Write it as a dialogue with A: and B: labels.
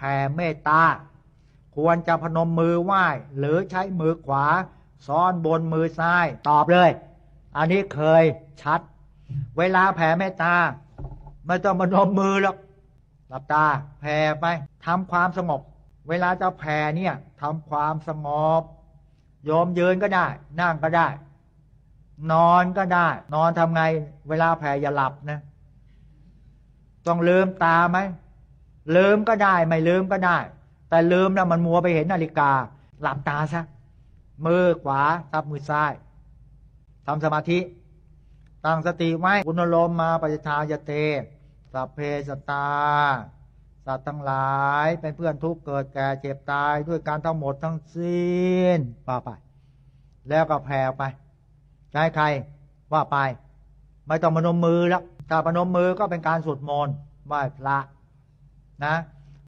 A: แผ่เมตตา ควรจะพนมมือไหว้ หรือใช้มือขวา ซ้อนบนมือซ้าย ตอบเลย อันนี้เคยชัด เวลาแผ่เมตตา ไม่ต้องพนมมือหรอกหลับตาแผ่ไปทำความสงบ เวลาจะแผ่เนี่ยทำความสงบโยมยืนก็ได้ นั่งก็ได้ นอนก็ได้ นอนทำไง เวลาแผ่อย่าหลับนะ ต้องลืมตาไหม เลืมก็ได้ ไม่เลืมก็ได้ แต่เลืมนะมันมัวไปเห็นนาฬิกา หลับตาซะมือขวาทับมือซ้ายทำสมาธิตั้งสติไว้อุณลมมาปฏิทายเตสัพเพสตตา สัตว์ทั้งหลายเป็นเพื่อนทุกเกิดแก่เจ็บตายด้วยการทั้งหมดทั้งสิ้นป่าไป แล้วก็แผ่ไปใช้ใครว่าไป ไม่ต้องมนมมือแล้วถ้าพนมมือก็เป็นการสวดมนต์ไหว้พระ นะ